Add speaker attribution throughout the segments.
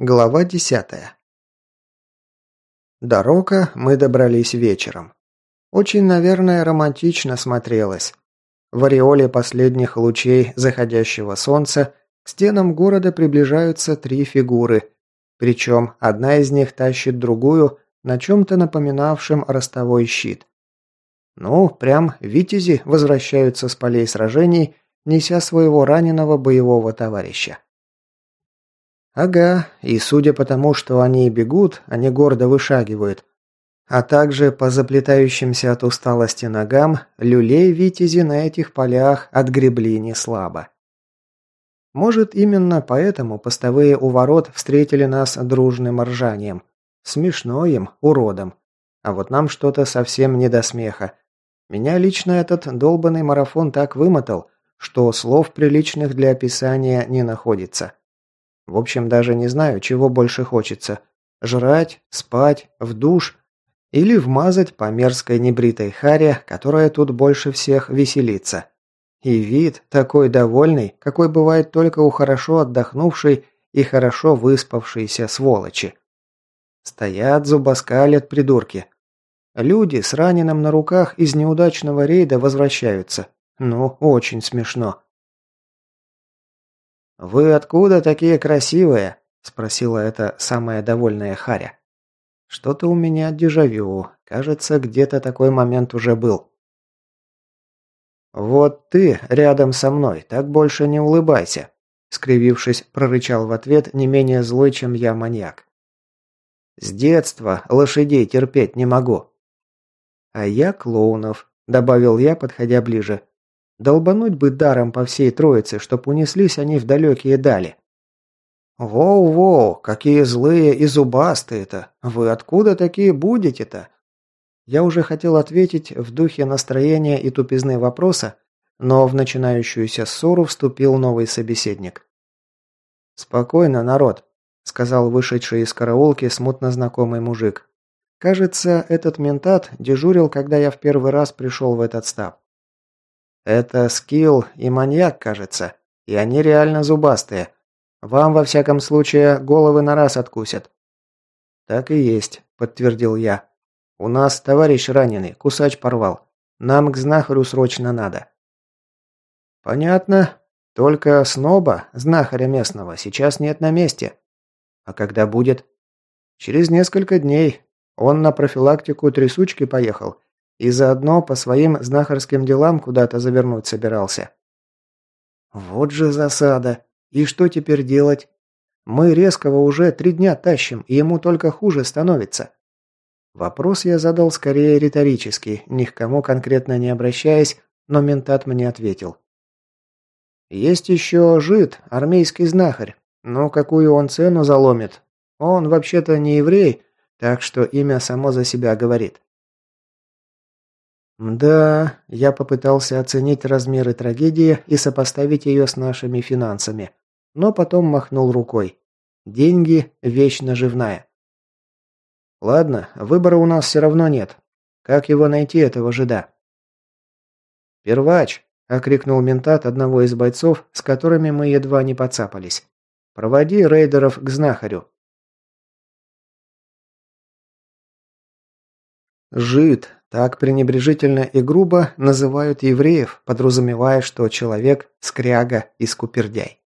Speaker 1: Глава десятая. До Рока мы добрались вечером. Очень, наверное, романтично смотрелось. В ореоле последних лучей заходящего солнца к стенам города приближаются три фигуры, причем одна из них тащит другую на чем-то напоминавшем ростовой щит. Ну, прям витязи возвращаются с полей сражений, неся своего раненого боевого товарища. Ага, и судя по тому, что они бегут, они гордо вышагивают, а также по заплетающимся от усталости ногам, люлей витязи на этих полях отгребли не слабо. Может, именно поэтому постовые у ворот встретили нас дружным ржанием. Смешно им, уродом. А вот нам что-то совсем не до смеха. Меня лично этот долбанный марафон так вымотал, что слов приличных для описания не находится. В общем, даже не знаю, чего больше хочется. Жрать, спать, в душ или вмазать по мерзкой небритой харе, которая тут больше всех веселится. И вид такой довольный, какой бывает только у хорошо отдохнувшей и хорошо выспавшейся сволочи. Стоят, зубоскалят придурки. Люди с раненым на руках из неудачного рейда возвращаются. Ну, очень смешно. «Вы откуда такие красивые?» – спросила эта самая довольная Харя. «Что-то у меня дежавю. Кажется, где-то такой момент уже был». «Вот ты рядом со мной, так больше не улыбайся», – скривившись, прорычал в ответ не менее злой, чем я маньяк. «С детства лошадей терпеть не могу». «А я клоунов», – добавил я, подходя ближе. Долбануть бы даром по всей троице, чтоб унеслись они в далекие дали. «Воу-воу, какие злые и зубастые-то! Вы откуда такие будете-то?» Я уже хотел ответить в духе настроения и тупизны вопроса, но в начинающуюся ссору вступил новый собеседник. «Спокойно, народ», — сказал вышедший из караулки смутно знакомый мужик. «Кажется, этот ментат дежурил, когда я в первый раз пришел в этот стаб. Это скилл и маньяк, кажется. И они реально зубастые. Вам, во всяком случае, головы на раз откусят». «Так и есть», – подтвердил я. «У нас товарищ раненый, кусач порвал. Нам к знахарю срочно надо». «Понятно. Только сноба, знахаря местного, сейчас нет на месте. А когда будет?» «Через несколько дней. Он на профилактику трясучки поехал и заодно по своим знахарским делам куда-то завернуть собирался. Вот же засада. И что теперь делать? Мы резкого уже три дня тащим, и ему только хуже становится. Вопрос я задал скорее риторический, ни к кому конкретно не обращаясь, но ментат мне ответил. Есть еще жид, армейский знахарь. Но какую он цену заломит? Он вообще-то не еврей, так что имя само за себя говорит. Да, я попытался оценить размеры трагедии и сопоставить ее с нашими финансами, но потом махнул рукой. Деньги – вещь наживная. Ладно, выбора у нас все равно нет. Как его найти, этого жида? «Первач!» – окрикнул ментат одного из бойцов, с которыми мы едва не поцапались. «Проводи рейдеров к знахарю». Жид, так пренебрежительно и грубо называют евреев, подразумевая, что человек – скряга и скупердяй.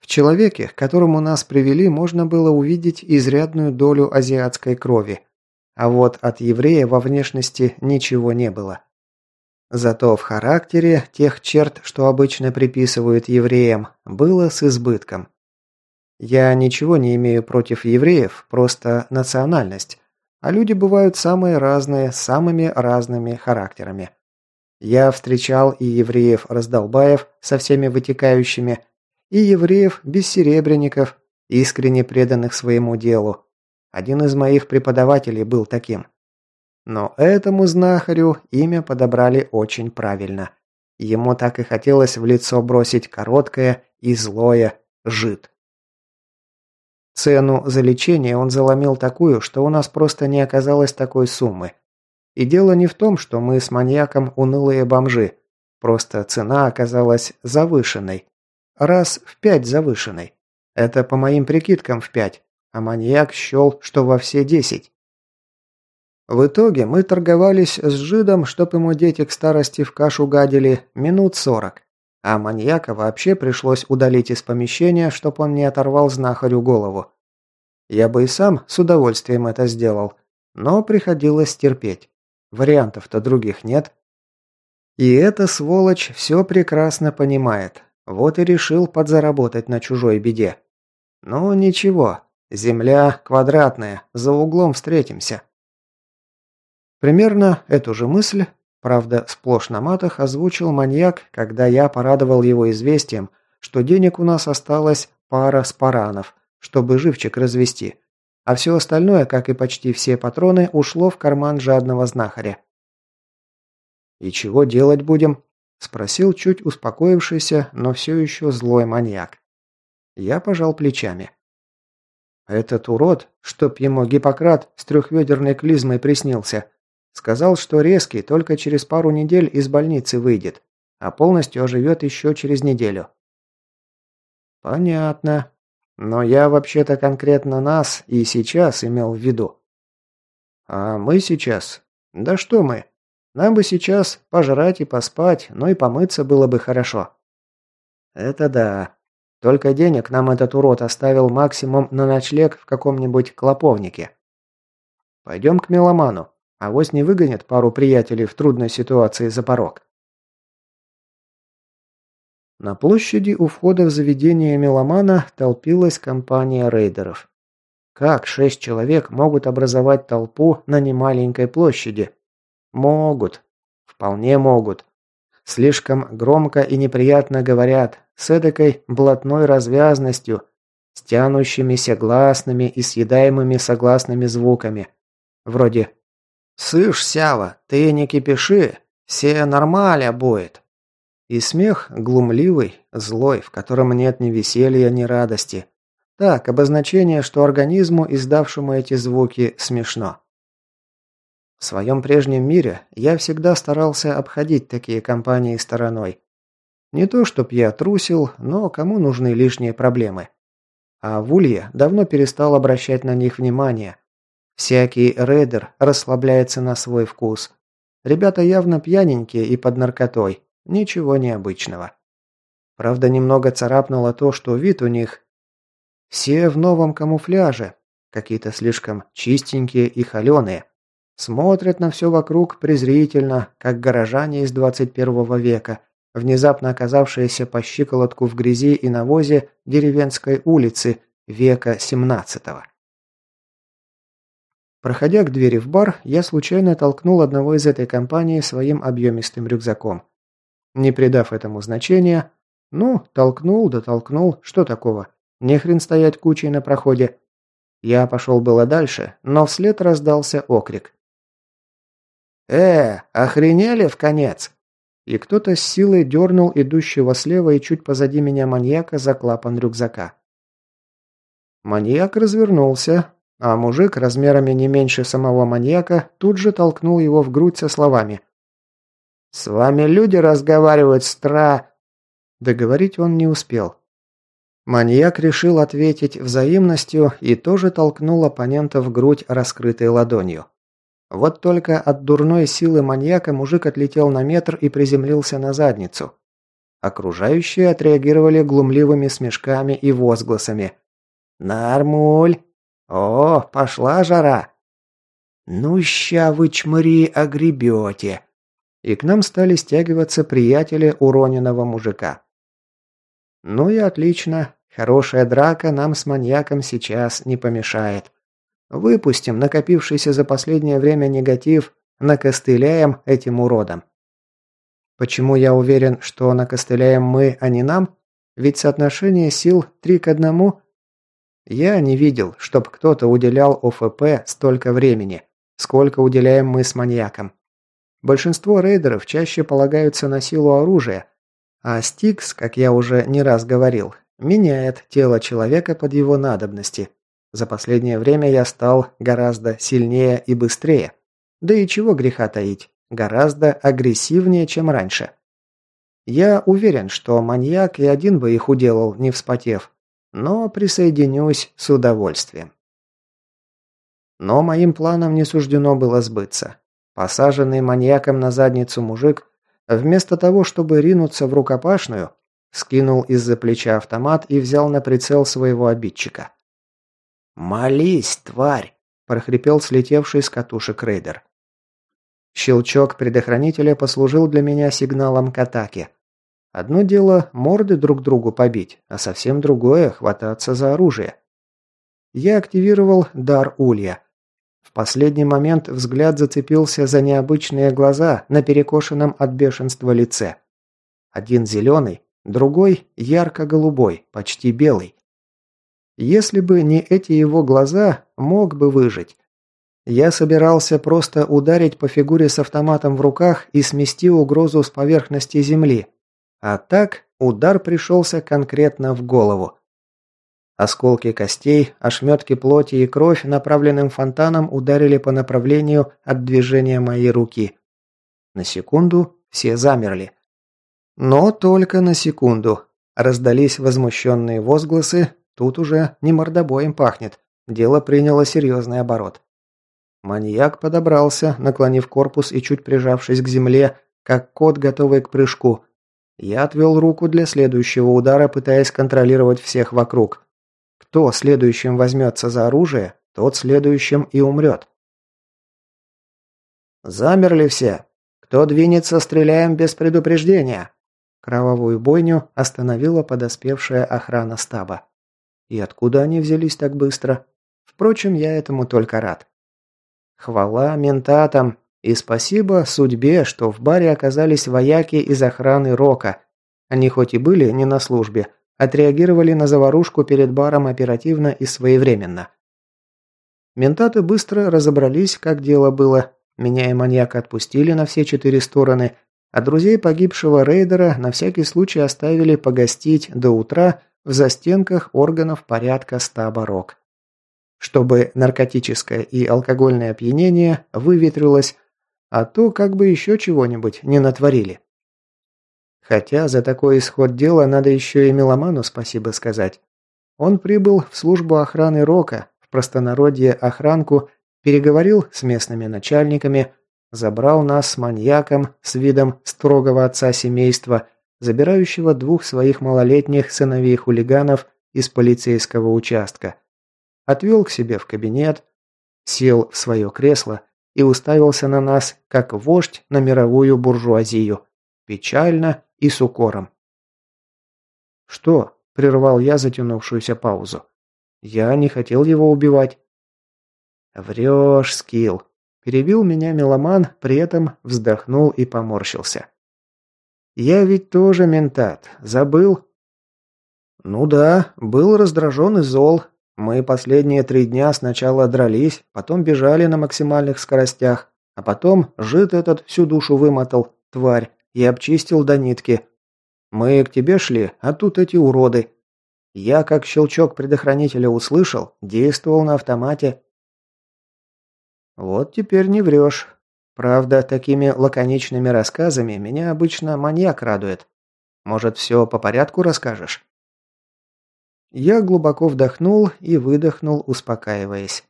Speaker 1: В человеке, к которому нас привели, можно было увидеть изрядную долю азиатской крови, а вот от еврея во внешности ничего не было. Зато в характере тех черт, что обычно приписывают евреям, было с избытком. Я ничего не имею против евреев, просто национальность. А люди бывают самые разные, с самыми разными характерами. Я встречал и евреев-раздолбаев со всеми вытекающими, и евреев-бессеребренников, искренне преданных своему делу. Один из моих преподавателей был таким. Но этому знахарю имя подобрали очень правильно. Ему так и хотелось в лицо бросить короткое и злое «жид». Цену за лечение он заломил такую, что у нас просто не оказалось такой суммы. И дело не в том, что мы с маньяком унылые бомжи. Просто цена оказалась завышенной. Раз в пять завышенной. Это по моим прикидкам в пять, а маньяк счел, что во все десять. В итоге мы торговались с жидом, чтоб ему дети к старости в кашу гадили, минут сорок. А маньяка вообще пришлось удалить из помещения, чтоб он не оторвал знахарю голову. Я бы и сам с удовольствием это сделал, но приходилось терпеть. Вариантов-то других нет. И эта сволочь все прекрасно понимает. Вот и решил подзаработать на чужой беде. Ну ничего, земля квадратная, за углом встретимся. Примерно эту же мысль, правда сплошь на матах, озвучил маньяк, когда я порадовал его известием, что денег у нас осталось пара спаранов, чтобы живчик развести, а все остальное, как и почти все патроны, ушло в карман жадного знахаря. «И чего делать будем?» – спросил чуть успокоившийся, но все еще злой маньяк. Я пожал плечами. «Этот урод, чтоб ему Гиппократ с трехведерной клизмой приснился, сказал, что резкий только через пару недель из больницы выйдет, а полностью оживет еще через неделю». «Понятно. Но я вообще-то конкретно нас и сейчас имел в виду». «А мы сейчас? Да что мы? Нам бы сейчас пожрать и поспать, но и помыться было бы хорошо. Это да. Только денег нам этот урод оставил максимум на ночлег в каком-нибудь клоповнике. Пойдем к меломану. Авось не выгонит пару приятелей в трудной ситуации за порог. На площади у входа в заведение меломана толпилась компания рейдеров. Как шесть человек могут образовать толпу на немаленькой площади? Могут. Вполне могут. Слишком громко и неприятно говорят, с эдакой блатной развязностью, с тянущимися гласными и съедаемыми согласными звуками. Вроде «Сышь, Сява, ты не кипиши, все нормаля будет». И смех глумливый, злой, в котором нет ни веселья, ни радости. Так, обозначение, что организму, издавшему эти звуки, смешно. В своем прежнем мире я всегда старался обходить такие компании стороной. Не то, чтоб я трусил, но кому нужны лишние проблемы. А в Улье давно перестал обращать на них внимание. Всякий рейдер расслабляется на свой вкус. Ребята явно пьяненькие и под наркотой. Ничего необычного. Правда, немного царапнуло то, что вид у них... Все в новом камуфляже. Какие-то слишком чистенькие и холеные. Смотрят на все вокруг презрительно, как горожане из 21 века, внезапно оказавшиеся по щиколотку в грязи и навозе деревенской улицы века 17 -го. Проходя к двери в бар, я случайно толкнул одного из этой компании своим объемистым рюкзаком. Не придав этому значения, ну, толкнул да толкнул, что такого? Не хрен стоять кучей на проходе. Я пошел было дальше, но вслед раздался окрик. «Э, охренели в конец!» И кто-то с силой дернул идущего слева и чуть позади меня маньяка за клапан рюкзака. Маньяк развернулся, а мужик размерами не меньше самого маньяка тут же толкнул его в грудь со словами «С вами люди разговаривают, стра...» Договорить он не успел. Маньяк решил ответить взаимностью и тоже толкнул оппонента в грудь раскрытой ладонью. Вот только от дурной силы маньяка мужик отлетел на метр и приземлился на задницу. Окружающие отреагировали глумливыми смешками и возгласами. «Нормуль! О, пошла жара!» «Ну, ща вы, чмыри, огребете!» И к нам стали стягиваться приятели уроненного мужика. «Ну и отлично. Хорошая драка нам с маньяком сейчас не помешает. Выпустим накопившийся за последнее время негатив, накостыляем этим уродом. Почему я уверен, что накостыляем мы, а не нам? Ведь соотношение сил три к одному. Я не видел, чтоб кто-то уделял ОФП столько времени, сколько уделяем мы с маньяком. Большинство рейдеров чаще полагаются на силу оружия, а Стикс, как я уже не раз говорил, меняет тело человека под его надобности. За последнее время я стал гораздо сильнее и быстрее. Да и чего греха таить, гораздо агрессивнее, чем раньше. Я уверен, что маньяк и один бы их уделал, не вспотев. Но присоединюсь с удовольствием. Но моим планам не суждено было сбыться. Посаженный маньяком на задницу мужик, вместо того, чтобы ринуться в рукопашную, скинул из-за плеча автомат и взял на прицел своего обидчика. «Молись, тварь!» – прохрипел слетевший с катушек рейдер. Щелчок предохранителя послужил для меня сигналом к атаке. Одно дело морды друг другу побить, а совсем другое – хвататься за оружие. Я активировал дар улья. В последний момент взгляд зацепился за необычные глаза на перекошенном от бешенства лице. Один зеленый, другой ярко-голубой, почти белый. Если бы не эти его глаза, мог бы выжить. Я собирался просто ударить по фигуре с автоматом в руках и смести угрозу с поверхности земли. А так удар пришелся конкретно в голову. Осколки костей, ошметки плоти и кровь направленным фонтаном ударили по направлению от движения моей руки. На секунду все замерли. Но только на секунду. Раздались возмущенные возгласы, тут уже не мордобоем пахнет. Дело приняло серьезный оборот. Маньяк подобрался, наклонив корпус и чуть прижавшись к земле, как кот, готовый к прыжку. Я отвел руку для следующего удара, пытаясь контролировать всех вокруг. Кто следующим возьмется за оружие, тот следующим и умрет. Замерли все. Кто двинется, стреляем без предупреждения. Кровавую бойню остановила подоспевшая охрана стаба. И откуда они взялись так быстро? Впрочем, я этому только рад. Хвала ментатам и спасибо судьбе, что в баре оказались вояки из охраны Рока. Они хоть и были не на службе, отреагировали на заварушку перед баром оперативно и своевременно. Ментаты быстро разобрались, как дело было. Меня и маньяка отпустили на все четыре стороны – а друзей погибшего рейдера на всякий случай оставили погостить до утра в застенках органов порядка стаба Рок. Чтобы наркотическое и алкогольное опьянение выветрилось, а то как бы еще чего-нибудь не натворили. Хотя за такой исход дела надо еще и меломану спасибо сказать. Он прибыл в службу охраны Рока, в простонародье охранку, переговорил с местными начальниками, Забрал нас с маньяком с видом строгого отца семейства, забирающего двух своих малолетних сыновей-хулиганов из полицейского участка. Отвел к себе в кабинет, сел в свое кресло и уставился на нас, как вождь на мировую буржуазию, печально и с укором. «Что?» – прервал я затянувшуюся паузу. «Я не хотел его убивать». «Врешь, Скилл», Перебил меня меломан, при этом вздохнул и поморщился. «Я ведь тоже ментат. Забыл?» «Ну да, был раздражен и зол. Мы последние три дня сначала дрались, потом бежали на максимальных скоростях, а потом жид этот всю душу вымотал, тварь, и обчистил до нитки. Мы к тебе шли, а тут эти уроды. Я, как щелчок предохранителя услышал, действовал на автомате, вот теперь не врешь. Правда, такими лаконичными рассказами меня обычно маньяк радует. Может, все по порядку расскажешь? Я глубоко вдохнул и выдохнул, успокаиваясь.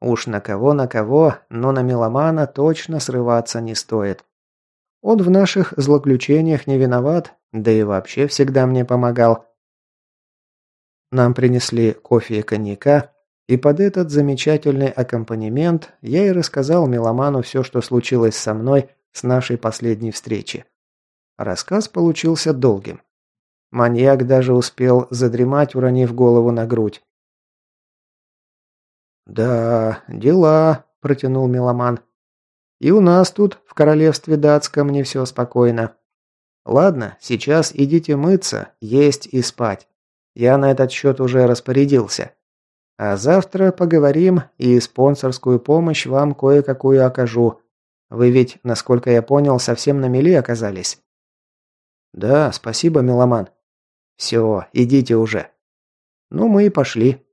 Speaker 1: Уж на кого на кого, но на меломана точно срываться не стоит. Он в наших злоключениях не виноват, да и вообще всегда мне помогал. Нам принесли кофе и коньяка, и под этот замечательный аккомпанемент я и рассказал меломану все, что случилось со мной с нашей последней встречи. Рассказ получился долгим. Маньяк даже успел задремать, уронив голову на грудь. «Да, дела», – протянул меломан. «И у нас тут, в королевстве датском, не все спокойно. Ладно, сейчас идите мыться, есть и спать. Я на этот счет уже распорядился. А завтра поговорим и спонсорскую помощь вам кое-какую окажу. Вы ведь, насколько я понял, совсем на мели оказались. Да, спасибо, меломан. Все, идите уже. Ну, мы и пошли.